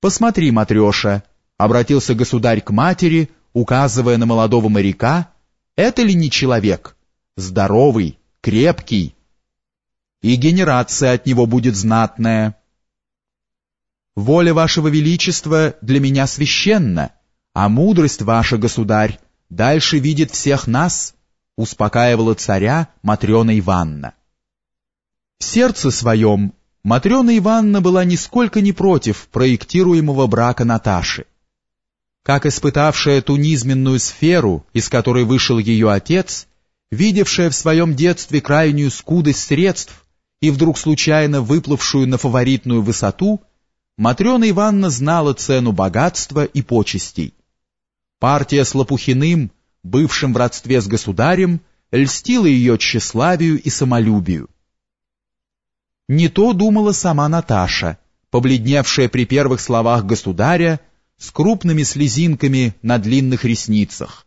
«Посмотри, Матреша», — обратился государь к матери, указывая на молодого моряка, «это ли не человек? Здоровый, крепкий. И генерация от него будет знатная». «Воля вашего величества для меня священна, а мудрость ваша, государь, дальше видит всех нас», — успокаивала царя Матрена Ивановна. В сердце своем Матрена Ивановна была нисколько не против проектируемого брака Наташи. Как испытавшая ту низменную сферу, из которой вышел ее отец, видевшая в своем детстве крайнюю скудость средств и вдруг случайно выплывшую на фаворитную высоту, Матрена Ивановна знала цену богатства и почестей. Партия с Лопухиным, бывшим в родстве с государем, льстила ее тщеславию и самолюбию. Не то думала сама Наташа, побледневшая при первых словах государя, с крупными слезинками на длинных ресницах.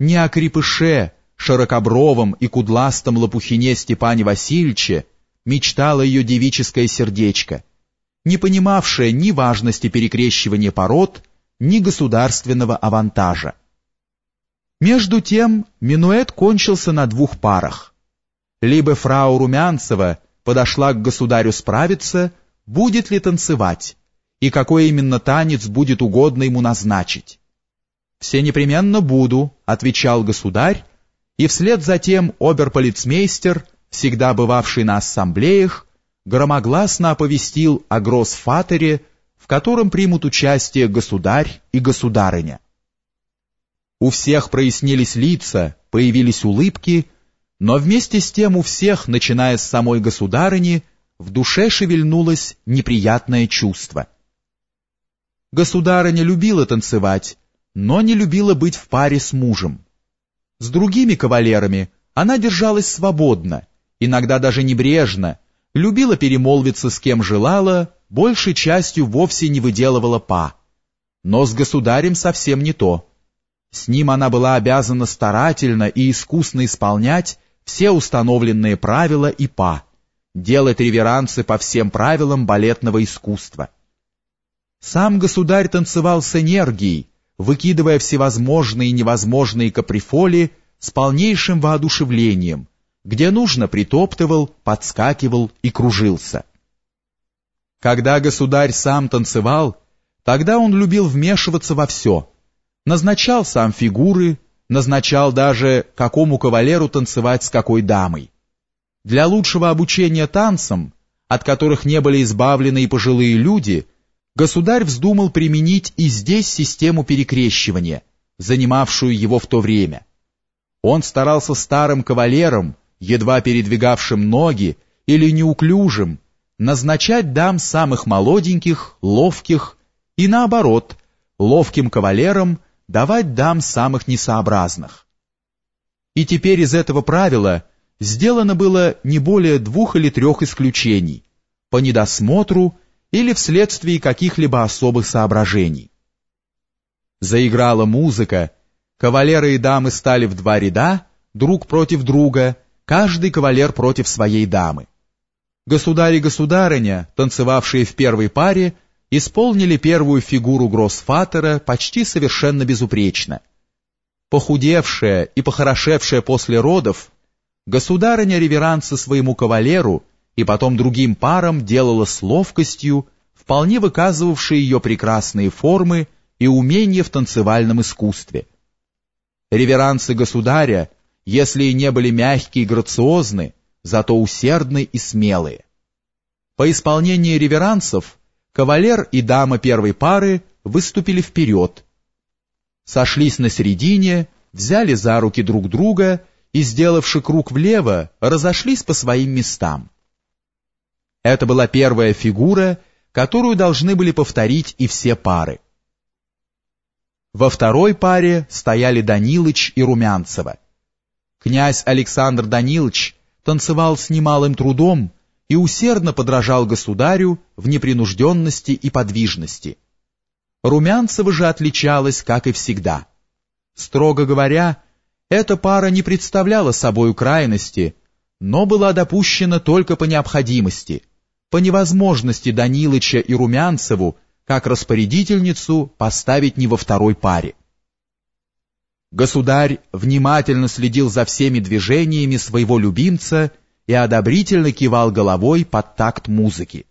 Не о крепыше, широкобровом и кудластом лопухине Степане Васильевиче мечтало ее девическое сердечко, не понимавшее ни важности перекрещивания пород, ни государственного авантажа. Между тем минуэт кончился на двух парах. Либо фрау Румянцева подошла к государю справиться, будет ли танцевать, и какой именно танец будет угодно ему назначить. «Все непременно буду», — отвечал государь, и вслед за тем оберполицмейстер, всегда бывавший на ассамблеях, громогласно оповестил о гроссфатере, в котором примут участие государь и государыня. У всех прояснились лица, появились улыбки, но вместе с тем у всех, начиная с самой государыни, в душе шевельнулось неприятное чувство. Государыня любила танцевать, но не любила быть в паре с мужем. С другими кавалерами она держалась свободно, иногда даже небрежно, любила перемолвиться с кем желала, большей частью вовсе не выделывала па. Но с государем совсем не то. С ним она была обязана старательно и искусно исполнять все установленные правила и па, делать реверансы по всем правилам балетного искусства. Сам государь танцевал с энергией, выкидывая всевозможные и невозможные каприфоли с полнейшим воодушевлением, где нужно притоптывал, подскакивал и кружился. Когда государь сам танцевал, тогда он любил вмешиваться во все, назначал сам фигуры, назначал даже, какому кавалеру танцевать с какой дамой. Для лучшего обучения танцам, от которых не были избавлены и пожилые люди, государь вздумал применить и здесь систему перекрещивания, занимавшую его в то время. Он старался старым кавалерам, едва передвигавшим ноги или неуклюжим, назначать дам самых молоденьких, ловких, и наоборот, ловким кавалерам давать дам самых несообразных. И теперь из этого правила сделано было не более двух или трех исключений, по недосмотру или вследствие каких-либо особых соображений. Заиграла музыка, кавалеры и дамы стали в два ряда, друг против друга, каждый кавалер против своей дамы. Государь и государыня, танцевавшие в первой паре, исполнили первую фигуру Гроссфатера почти совершенно безупречно. Похудевшая и похорошевшая после родов, государыня реверансы своему кавалеру и потом другим парам делала с ловкостью, вполне выказывавшей ее прекрасные формы и умения в танцевальном искусстве. Реверансы государя, если и не были мягкие и грациозны, зато усердны и смелые. По исполнении реверансов Кавалер и дама первой пары выступили вперед, сошлись на середине, взяли за руки друг друга и, сделавши круг влево, разошлись по своим местам. Это была первая фигура, которую должны были повторить и все пары. Во второй паре стояли Данилыч и Румянцева. Князь Александр Данилыч танцевал с немалым трудом, и усердно подражал государю в непринужденности и подвижности. Румянцева же отличалась, как и всегда. Строго говоря, эта пара не представляла собой крайности, но была допущена только по необходимости, по невозможности Данилыча и Румянцеву как распорядительницу поставить не во второй паре. Государь внимательно следил за всеми движениями своего любимца и одобрительно кивал головой под такт музыки.